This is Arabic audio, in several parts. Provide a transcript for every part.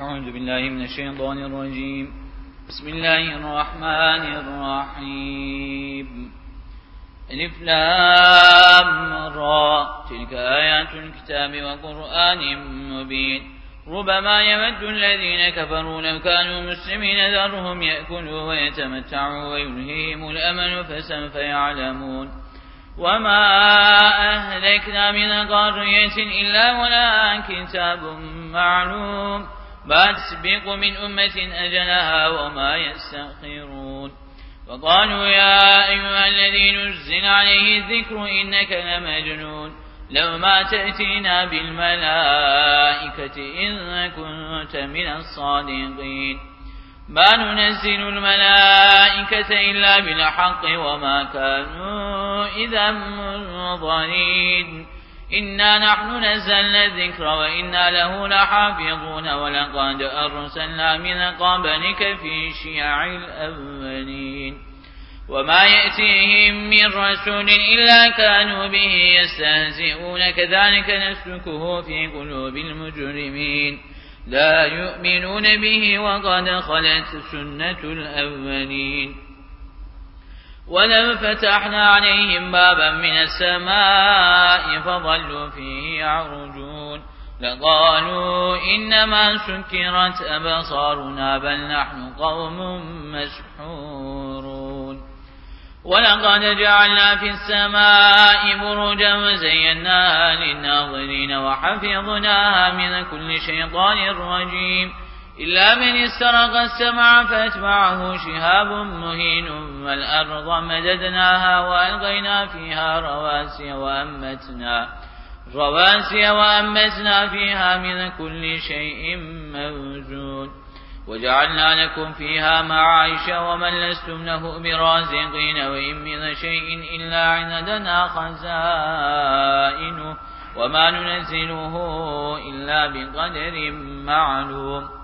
أعوذ بالله من الشيطان الرجيم. بسم الله الرحمن الرحيم. ألف لام را. تلك آيات الكتاب وقرآن مبين. ربما يمد الذين كفروا لو كانوا مسلمين ذرهم يأكلوا ويتمتعوا ويلهيهم الأمل فسوف يعلمون. وما أهلكنا من قرية إلا ولا كتاب معلوم. ما تسبق من أمة أجلها وما يستأخرون. وقالوا يا أيها الذي نزل عليه الذكر إنك لمجنون. لو ما تأتينا بالملائكة إن كنت من الصادقين. ما ننزل الملائكة إلا بالحق وما كانوا إذا منظرين. إنا نحن نزلنا الذكر وإنا له لحافظون ولقد أرسلنا من قبلك في شيع الأولين وما يأتيهم من رسول إلا كانوا به يستهزئون كذلك نسلكه في قلوب المجرمين لا يؤمنون به وقد خلت سنة الأولين ولو فتحنا عليهم بابا من السماء فظلوا فيه يعرجون. لقالوا إنما سكرت أبصارنا بل نحن قوم مسحورون. ولقد جعلنا في السماء بروجا وزيناها للناظرين وحفظناها من كل شيطان رجيم. إلا من استرق السمع فأتبعه شهاب مهين والأرض مددناها وألقينا فيها رواسي وأمتنا رواسي وأمتنا فيها من كل شيء موجود وجعلنا لكم فيها معايش ومن لستم له برازقين وإن من شيء إلا عندنا خزائنه وما ننزله إلا بقدر معلوم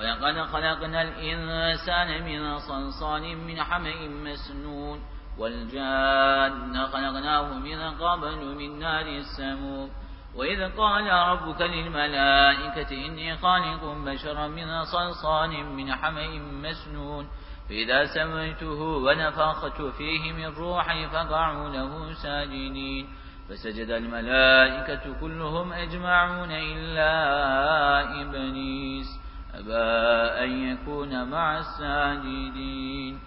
ولقد خلقنا الإنسان من صلصال من حمأ مسنون والجان خلقناه من قبل من نار السموم. وإذ قال ربك للملائكة إني خالق بشرا من صلصال من حمأ مسنون. فإذا سويته ونفخت فيه من روحي فقعوا له ساجدين. فسجد الملائكة كلهم أجمعون إلا إبليس. أبى أن يكون مع الساجدين.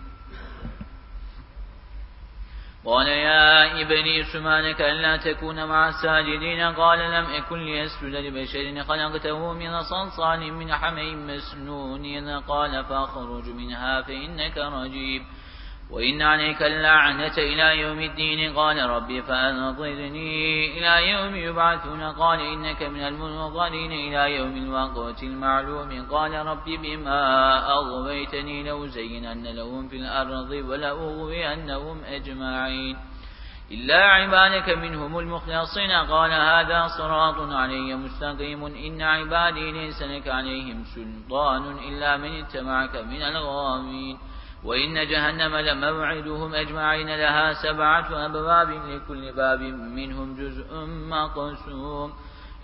قال يا إبليس ما لك ألا تكون مع الساجدين. قال لم أكن ليسجد لبشر خلقته من صلصال من حمي مسنون. قال فاخرج منها فإنك رجيم. وإن عليك اللعنة إلى يوم الدين قال ربي فأنظرني إلى يوم يبعثون قال إنك من المنظرين إلى يوم الوقت المعلوم قال ربي بما أغويتني لو زينن لهم في الأرض ولأغوينهم أجمعين إلا عبادك منهم المخلصين قال هذا صراط علي مستقيم إن عبادي ليس لك عليهم سلطان إلا من اتبعك من الغامين وإن جهنم لموعدهم أجمعين لها سبعة أبواب لكل باب منهم جزء مقسوم.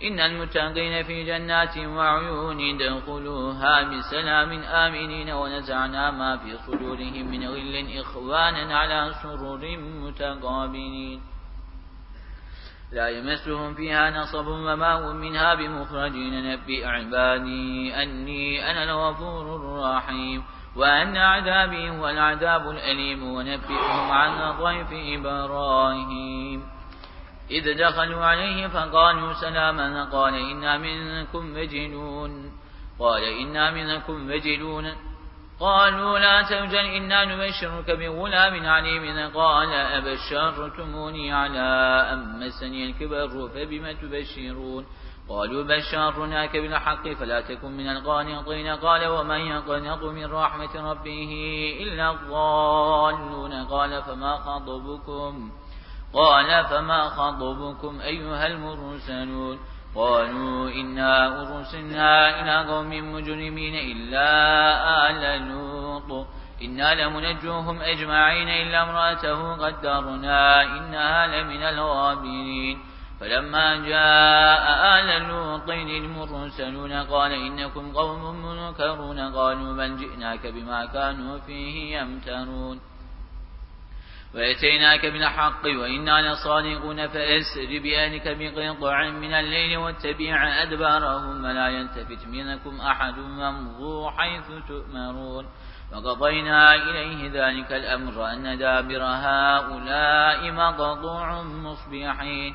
إن المتقين في جنات وعيون دخلوها بسلام آمنين ونزعنا ما في صدورهم من غل إخوانا على سرر متقابلين. لا يمسهم فيها نصب وما هم منها بمخرجين نبئ عبادي أني أنا الغفور الرحيم. وأن عذابي هو العذاب الأليم ونبئهم عن ضيف إبراهيم. إذ دخلوا عليه فقالوا سلاما قال إنا منكم مجنون. قال إنا منكم مجنون. قالوا لا توجل إنا نبشرك بغلام عليم. قال أبشرتموني على أن مسني الكبر فبم تبشرون؟ قالوا بشرناك بالحق فلا تكن من القانطين قال ومن يقنط من رحمة ربه إلا الضالون؟ قال فما خطبكم؟ قال فما خطبكم أيها المرسلون؟ قالوا إنا أرسلنا إلى قوم مجرمين إلا آل لوط. إنا لمنجوهم أجمعين إلا امرأته قدرنا إنها لمن الغابرين. فلما جاء آل لوط المرسلون قال إنكم قوم منكرون قالوا بل جئناك بما كانوا فيه يمترون. وأتيناك بالحق وإنا لصادقون فأسر بأهلك بقطع من الليل واتبع أدبارهم ولا يلتفت منكم أحد وامضوا حيث تؤمرون. وقضينا إليه ذلك الأمر أن دابر هؤلاء مقطوع مصبحين.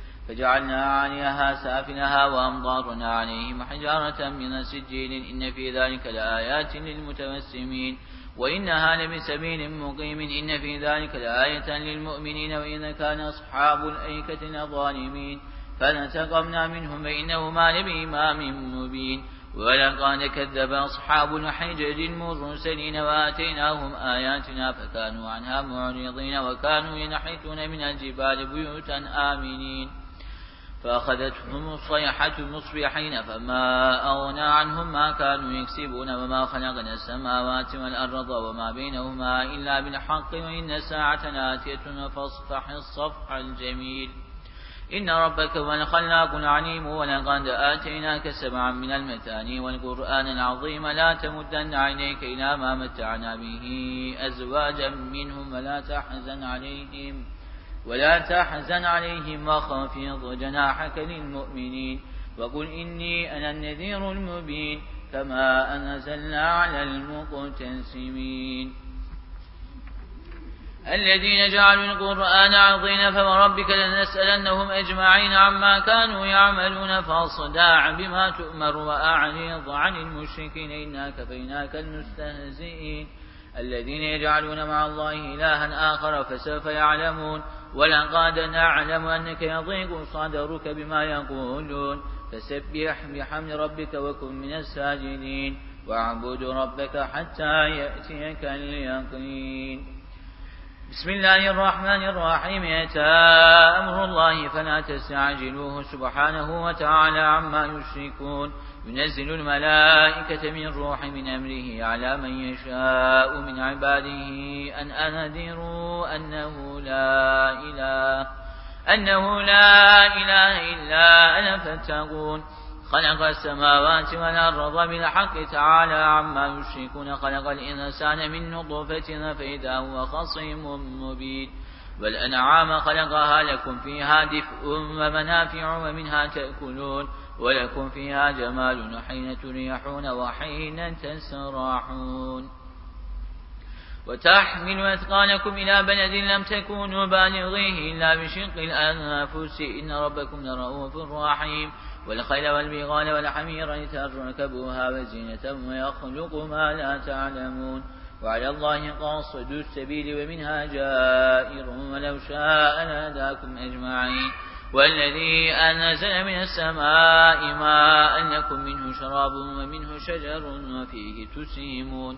فجعلنا عليها سافلها وأمطارنا عليهم حجارة من سجيل. إن في ذلك لآيات للمتوسمين وإنها لبسبيل مقيم. إن في ذلك لآية للمؤمنين. وإن كان أصحاب الأيكة لظالمين. فنتقمنا منهم فإنهما لبإمام مبين. ولقد كذب أصحاب الحجر المرسلين وآتيناهم آياتنا فكانوا عنها معرضين. وكانوا ينحتون من الجبال بيوتا آمنين. فأخذتهم الصيحة مصبحين فما أغنى عنهم ما كانوا يكسبون وما خلقنا السماوات والأرض وما بينهما إلا بالحق وإن الساعة آتية فاصفح الصفح الجميل. إن ربك هو الخلاق العليم ولقد آتيناك سبعا من المثاني والقرآن العظيم لا تمدن عينيك إلى ما متعنا به أزواجا منهم ولا تحزن عليهم. ولا تحزن عليهم وخافض جناحك للمؤمنين وقل إني أنا النذير المبين كما أنزلنا على المقتسمين. الذين جعلوا القرآن عظيم فوربك لنسألنهم أجمعين عما كانوا يعملون فاصدع بما تؤمر وأعرض عن المشركين إنا كفيناك المستهزئين. الذين يجعلون مع الله إلها آخر فسوف يعلمون ولقد نعلم أنك يضيق صدرك بما يقولون. فسبح بحمد ربك وكن من الساجدين. واعبد ربك حتى يأتيك اليقين. بسم الله الرحمن الرحيم. أتى أمر الله فلا تستعجلوه. سبحانه وتعالى عما يشركون. ينزل الملائكة من روح من أمره على من يشاء من عباده أن أنذروا أنه لا إله أنه لا إله إلا أنا فاتقون. خلق السماوات والأرض بالحق تعالى عما يشركون. خلق الإنسان من نطفة فإذا هو خصيم مبين. والأنعام خلقها لكم فيها دفء ومنافع ومنها تأكلون. ولكم فيها جمال حين تريحون وحين تسراحون وتحمل أثقالكم إلى بلد لم تكونوا بالغيه إلا بشق الأنفس. إن ربكم لرؤوف رحيم. والخيل والبغال والحمير لتركبوها وزينة ويخلق ما لا تعلمون. وعلى الله قاصد السبيل ومنها جائر ولو شاء لهداكم أجمعين. والذي أنزل من السماء ماء لكم منه شراب ومنه شجر وفيه تسيمون.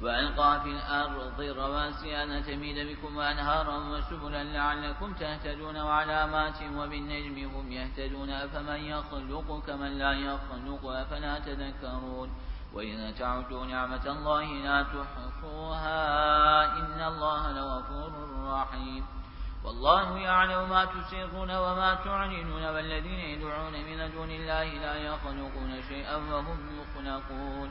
وألقى في الأرض رواسي أن تميد بكم وأنهارا وسبلا لعلكم تهتدون وعلامات وبالنجم هم يهتدون أفمن يخلق كمن لا يخلق أفلا تذكرون وإذا تعدوا نعمة الله لا تحصوها إن الله لغفور رحيم والله يعلم ما تسرون وما تعلنون والذين يدعون من دون الله لا يخلقون شيئا وهم يخلقون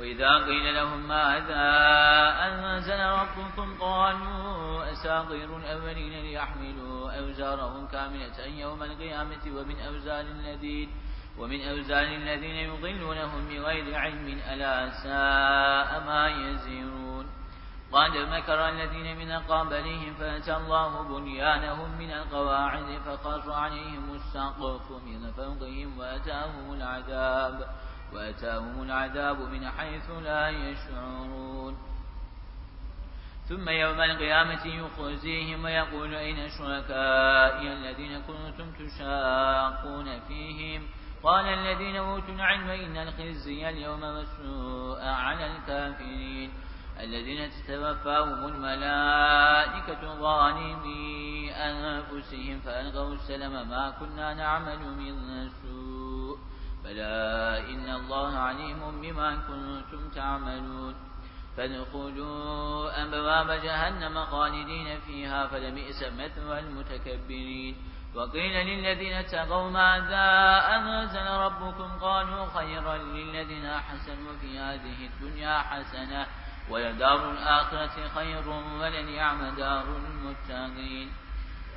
وإذا قيل لهم ماذا أنزل ربكم قالوا أساطير الأولين ليحملوا أوزارهم كاملة يوم القيامة ومن أوزار الذين ومن أوزار الذين يضلونهم بغير علم ألا ساء ما يزيرون قد مكر الذين من قبلهم فأتى الله بنيانهم من القواعد فخر عليهم السقف من فوقهم وأتاهم العذاب. وأتاهم العذاب من حيث لا يشعرون. ثم يوم القيامة يخزيهم ويقول أين شركائي الذين كنتم تشاقون فيهم؟ قال الذين أوتوا العلم إن الخزي اليوم مسوء على الكافرين. الذين تتوفاهم الملائكة ظالمي أنفسهم فألقوا السلام ما كنا نعمل من سوء. بلى إن الله عليم بما كنتم تعملون فادخلوا أبواب جهنم خالدين فيها فلبئس مثوى المتكبرين وقيل للذين اتقوا ماذا أنزل ربكم؟ قالوا خيرا للذين أحسنوا في هذه الدنيا حسنة ولدار الآخرة خير ولنعم دار المتقين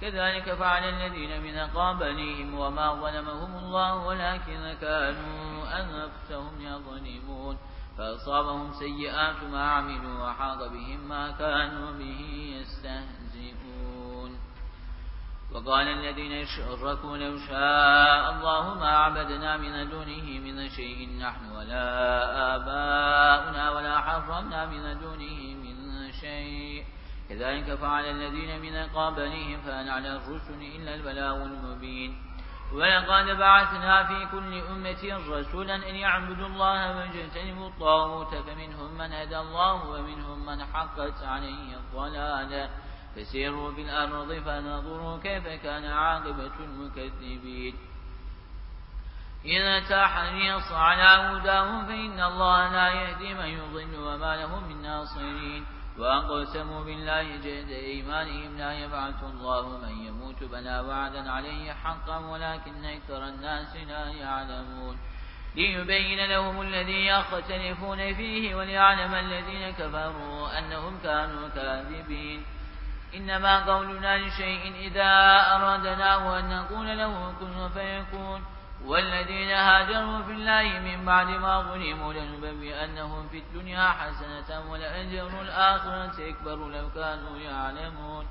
كذلك فعل الذين من قبلهم وما ظلمهم الله ولكن كانوا أنفسهم يظلمون فأصابهم سيئات ما عملوا وحاط بهم ما كانوا به يستهزئون. وقال الذين يشركوا لو شاء الله ما عبدنا من دونه من شيء نحن ولا آباؤنا ولا حرمنا من دونه من شيء. كذلك فعل الذين من قبلهم فأن على الرسل إلا البلاغ المبين. ولقد بعثنا في كل أمة رسولا أن يعبدوا الله ويجتنبوا الطاغوت فمنهم من هدى الله ومنهم من حقت عليه الضلالة فسيروا في الأرض فنظروا كيف كان عاقبة المكذبين. إذا تحريص على هداهم فإن الله لا يهدي من يضل وما لهم من ناصرين. وأقسموا بالله جهد إيمانهم لا يبعث الله من يموت بلا وعدا عليه حقا ولكن أكثر الناس لا يعلمون. ليبين لهم الذي يختلفون فيه وليعلم الذين كفروا أنهم كانوا كاذبين. إنما قولنا لشيء إذا أرادناه أن نقول له كن فيكون. والذين هاجروا في الله من بعد ما ظلموا لنبوئنهم في الدنيا حسنة ولأجر الآخرة أكبر لو كانوا يعلمون.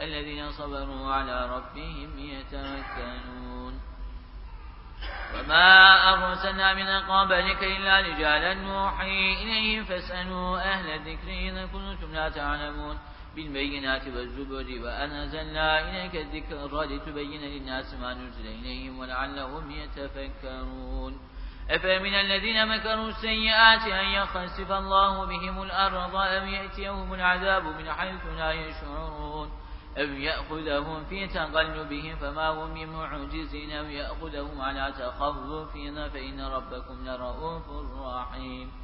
الذين صبروا على ربهم يتمكنون وما أرسلنا من قبلك إلا رجالا نوحي إليهم فاسألوا أهل الذكر إذا كنتم لا تعلمون. بالبينات والزبر وأنزلنا إليك الذكر لتبين للناس ما نزل إليهم ولعلهم يتفكرون. أفمن الذين مكروا السيئات أن يخسف الله بهم الأرض أم يأتيهم العذاب من حيث لا يشعرون؟ أم يأخذهم في تقلبهم فما هم بمعجزين؟ أم يأخذهم على تخوفين فإن ربكم لرؤوف رحيم.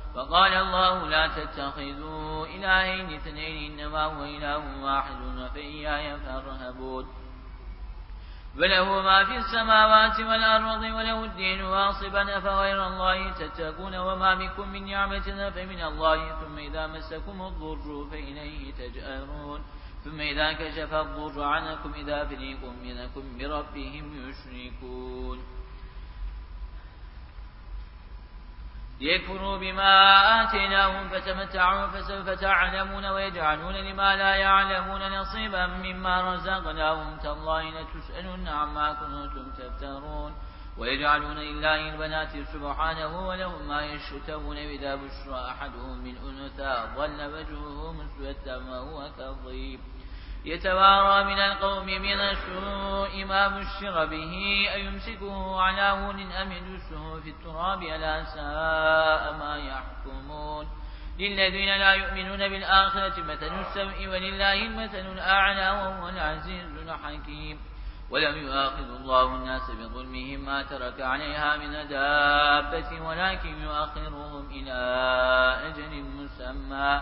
فقال الله لا تتخذوا إلهين اثنين إنما هو إله واحد فإياي فارهبون. وله ما في السماوات والأرض وله الدين واصبا فغير الله تتقون وما بكم من نعمة فمن الله ثم إذا مسكم الضر فإليه تجأرون. ثم إذا كشف الضر عنكم إذا فريق منكم بربهم يشركون. ليكفروا بما آتيناهم فتمتعوا فسوف تعلمون ويجعلون لما لا يعلمون نصيبا مما رزقناهم. تالله لتسألن عما كنتم تفترون. ويجعلون لله البنات سبحانه ولهم ما يشتهون إذا بشر أحدهم من أنثى ظل وجهه مسودا وهو كظيم. يتوارى من القوم من السوء ما بشر به أيمسكه على هون أم يدسه في التراب ألا ساء ما يحكمون. للذين لا يؤمنون بالآخرة مثل السوء ولله المثل الأعلى وهو العزيز الحكيم. ولم يؤاخذ الله الناس بظلمهم ما ترك عليها من دابة ولكن يؤخرهم إلى أجل مسمى.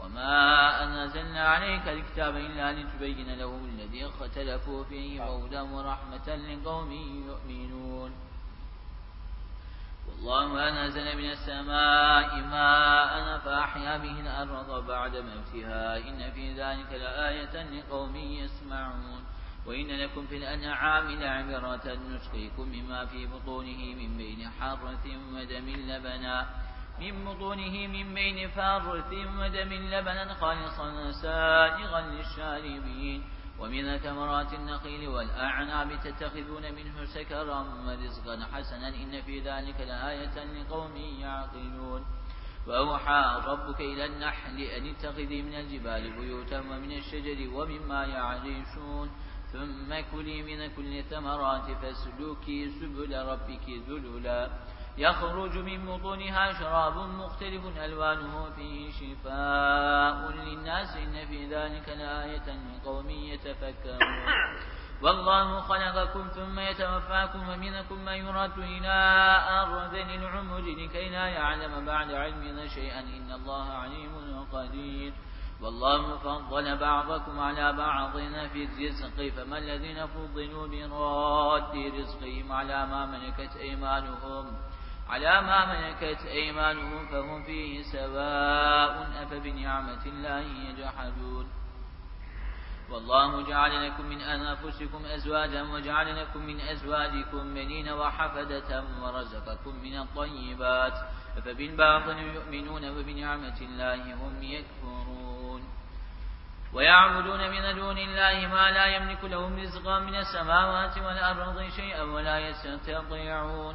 وما أنزلنا عليك الكتاب إلا لتبين لهم الذي اختلفوا فيه وهدى ورحمة لقوم يؤمنون. والله أنزل من السماء ماء فأحيا به الأرض بعد موتها إن في ذلك لآية لقوم يسمعون. وإن لكم في الأنعام لعبرة نسقيكم مما في بطونه من بين حرث ودم لبنا. من بطونه من بين فارث ودم لبنا خالصا سائغا للشاربين ومن ثمرات النخيل والأعناب تتخذون منه سكرا ورزقا حسنا إن في ذلك لآية لقوم يعقلون وأوحى ربك إلى النحل أن اتخذي من الجبال بيوتا ومن الشجر ومما يعرشون ثم كلي من كل ثمرات فاسلكي سبل ربك ذللا يخرج من بطونها شراب مختلف ألوانه فيه شفاء للناس إن في ذلك لآية لقوم يتفكرون. والله خلقكم ثم يتوفاكم ومنكم من يرد إلى أرض العمر لكي لا يعلم بعد علم شيئا. إن الله عليم قدير. والله فضل بعضكم على بعض في الرزق فما الذين فضلوا براد رزقهم على ما ملكت أيمانهم. على ما ملكت أيمانهم فهم فيه سواء أفبنعمة الله يجحدون. والله جعل لكم من أنفسكم أزواجا وجعل لكم من أزواجكم بنين وحفدة ورزقكم من الطيبات. فبالباطل يؤمنون وبنعمة الله هم يكفرون. ويعبدون من دون الله ما لا يملك لهم رزقا من السماوات والأرض شيئا ولا يستطيعون.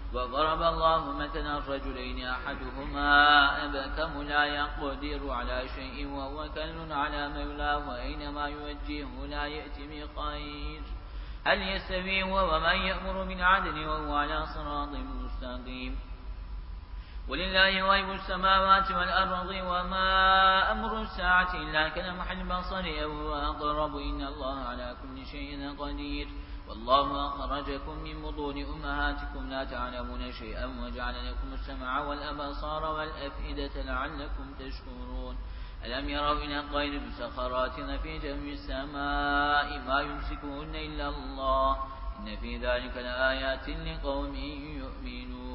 وضرب الله مثلا الرجلين أحدهما أبكم لا يقدر على شيء وهو كل على مولاه وأينما يوجهه لا يأتي بخير. هل يستوي هو ومن يأمر من عدل وهو على صراط مستقيم؟ ولله غيب السماوات والأرض وما أمر الساعة إلا كلمح البصر أو أقرب إن الله على كل شيء قدير. والله أخرجكم من بطون أمهاتكم لا تعلمون شيئا وجعل لكم السمع والأبصار والأفئدة لعلكم تشكرون. ألم يروا إلى الطير مسخرات في جو السماء ما يمسكهن إلا الله؟ إن في ذلك لآيات لقوم يؤمنون.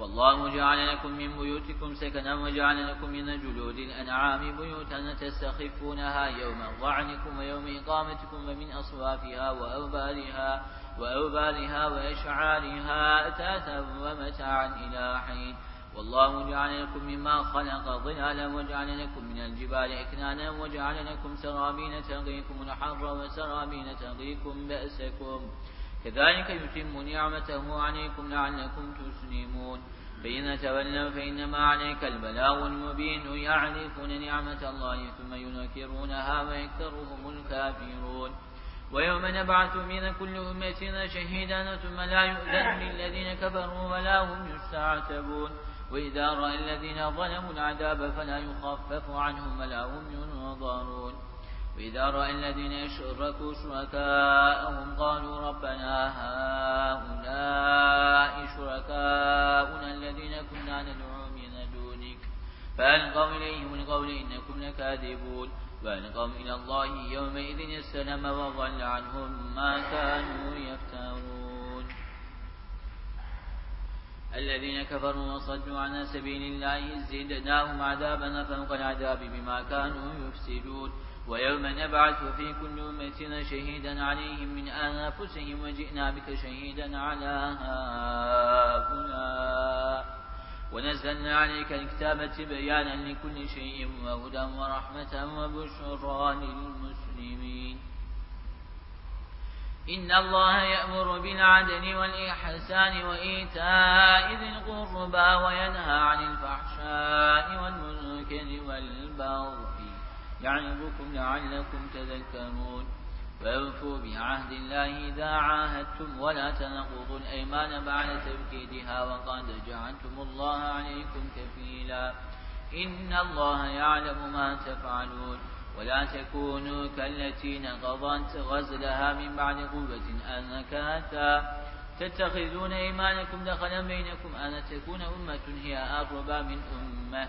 والله جعل لكم من بيوتكم سكنا وجعل لكم من جلود الأنعام بيوتا تستخفونها يوم ضعنكم ويوم إقامتكم ومن أصوافها وأوبارها وأوبارها وإشعارها أتاتا ومتاعا إلى حين والله جعل لكم مما خلق ظلالا وجعل لكم من الجبال إكنانا وجعل لكم سرابين تغيكم الحر وسرابين تغيكم بأسكم كذلك يتم نعمته عليكم لعلكم تسلمون. فإن تولوا فإنما عليك البلاغ المبين يعرفون نعمة الله ثم ينكرونها ويكثرهم الكافرون. ويوم نبعث من كل أمة شهيدا ثم لا يؤذن للذين كفروا ولا هم يستعتبون. وإذا رأى الذين ظلموا العذاب فلا يخفف عنهم ولا هم ينظرون. وإذا رأى الذين يشركوا شركاءهم قالوا ربنا هؤلاء شركاؤنا الذين كنا ندعو من دونك فألقوا إليهم القول إنكم لكاذبون وألقوا إلى الله يومئذ السلام وضل عنهم ما كانوا يفترون الذين كفروا وصدوا عن سبيل الله زدناهم عذابا فوق العذاب بما كانوا يفسدون ويوم نبعث في كل أمة شهيدا عليهم من أنفسهم وجئنا بك شهيدا على هؤلاء. ونزلنا عليك الكتاب بيانا لكل شيء وهدى ورحمة وبشرى للمسلمين. إن الله يأمر بالعدل والإحسان وإيتاء ذي القربى وينهى عن الفحشاء والمنكر والبغي يعظكم لعلكم تذكرون. فأوفوا بعهد الله إذا عاهدتم ولا تنقضوا الأيمان بعد تبكيدها وقد جعلتم الله عليكم كفيلا. إن الله يعلم ما تفعلون. ولا تكونوا كالتي نقضت غزلها من بعد قوة أنكاتا تتخذون إيمانكم دخلا بينكم أن تكون أمة هي أربى من أمة.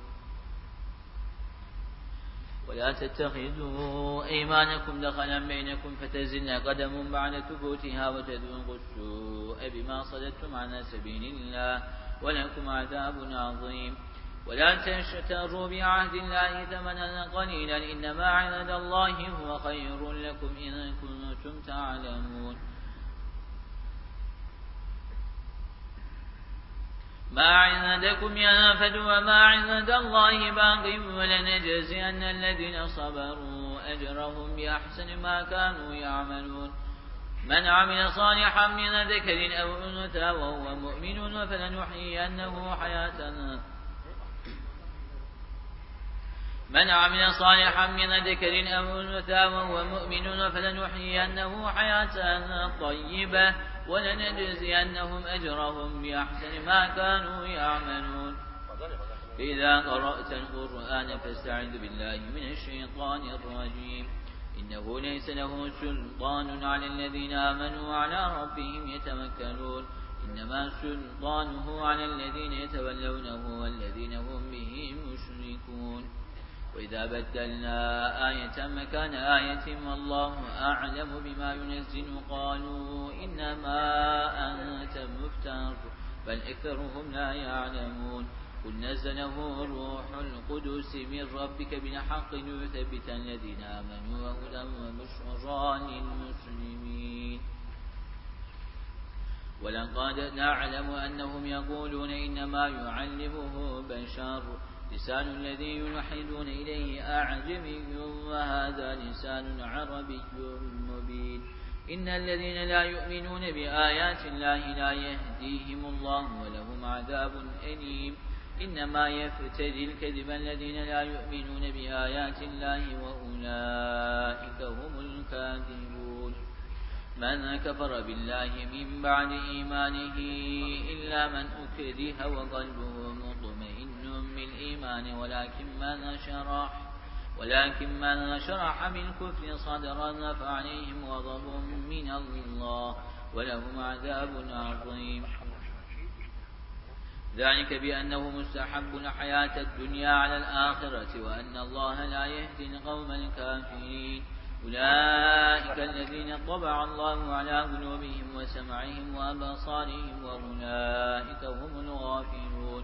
ولا تتخذوا أيمانكم دخلا بينكم فتزن قدم بعد ثبوتها وتذوقوا السوء بما صددتم عن سبيل الله ولكم عذاب عظيم. ولا تشتروا بعهد الله ثمنا قليلا إنما عند الله هو خير لكم إن كنتم تعلمون. ما عندكم ينفد وما عند الله باق ولنجزين الذين صبروا أجرهم بأحسن ما كانوا يعملون. من عمل صالحا من ذكر أو أنثى وهو مؤمن فلنحيينه حياة. من عمل صالحا من ذكر أو أنثى وهو مؤمن فلنحيينه حياة طيبة. ولنجزينهم أجرهم بأحسن ما كانوا يعملون. إذا قرأت القرآن فاستعذ بالله من الشيطان الرجيم. إنه ليس له سلطان على الذين آمنوا وعلى ربهم يتوكلون. إنما سلطانه على الذين يتولونه والذين هم به مشركون. وإذا بدلنا آية مكان آية والله أعلم بما ينزل قالوا إنما أنت مفتر بل أكثرهم لا يعلمون قل نزله روح القدس من ربك بالحق ليثبت الذين آمنوا وهدى وبشرى للمسلمين ولقد نعلم أنهم يقولون إنما يعلمه بشر لسان الذي يلحدون إليه أعجمي وهذا لسان عربي مبين. إن الذين لا يؤمنون بآيات الله لا يهديهم الله ولهم عذاب أليم. إنما يفتري الكذب الذين لا يؤمنون بآيات الله وأولئك هم الكاذبون. من كفر بالله من بعد إيمانه إلا من أكره وقلبه مطمئن بالإيمان ولكن من شرح ولكن من شرح بالكفر صدرا فعليهم غضب من الله ولهم عذاب عظيم. ذلك بأنه مستحب الحياة الدنيا على الآخرة وأن الله لا يهدي القوم الكافرين. أولئك الذين طبع الله على قلوبهم وسمعهم وأبصارهم وأولئك هم الغافلون.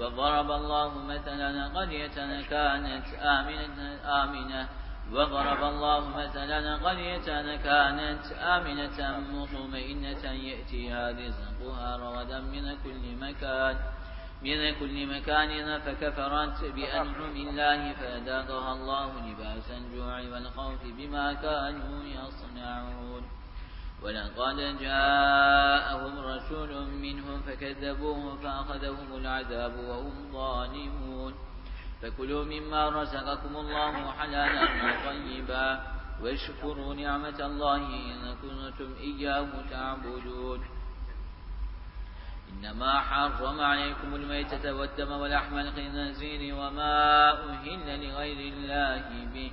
وضرب الله مثلا قرية كانت آمنة, آمنة. وضرب الله مثلا قرية كانت آمنة مطمئنة. يأتيها رزقها رغدا من كل مكان. من كل مكان فكفرت بأنعم الله فأذاقها الله لباس الجوع والخوف بما كانوا يصنعون. ولقد جاءهم رسول منهم فكذبوه فأخذهم العذاب وهم ظالمون. فكلوا مما رزقكم الله حلالا طيبا. واشكروا نعمة الله إن كنتم إياه تعبدون. إنما حرم عليكم الميتة والدم ولحم الخنزير وما أهل لغير الله به.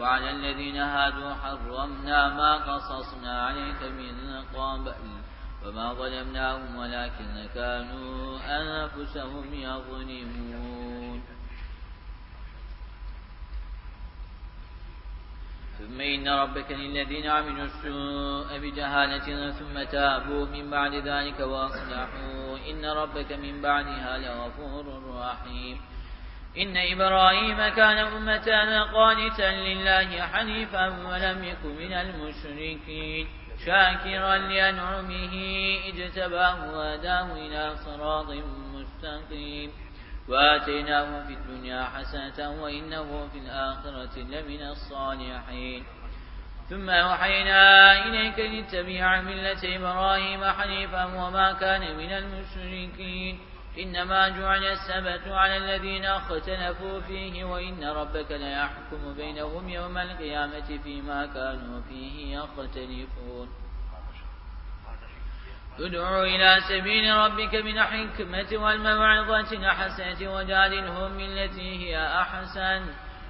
وعلى الذين هادوا حرمنا ما قصصنا عليك من قبل وما ظلمناهم ولكن كانوا أنفسهم يظلمون. ثم إن ربك للذين عملوا السوء بجهالة ثم تابوا من بعد ذلك وأصلحوا. إن ربك من بعدها لغفور رحيم. إن إبراهيم كان أمة قانتا لله حنيفا ولم يكن من المشركين. شاكرا لأنعمه اجتباه واداه إلى صراط مستقيم. وآتيناه في الدنيا حسنة وإنه في الآخرة لمن الصالحين. ثم أوحينا إليك لتبيع ملة إبراهيم حنيفا وما كان من المشركين. إنما جعل السبت على الذين اختلفوا فيه وإن ربك ليحكم بينهم يوم القيامة فيما كانوا فيه يختلفون. ادعوا إلى سبيل ربك من حكمة والموعظة الحسنة وجادلهم التي هي أحسن.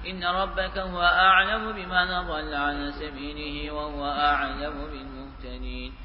إن ربك هو أعلم بمن ضل عن سبيله وهو أعلم بالمهتدين.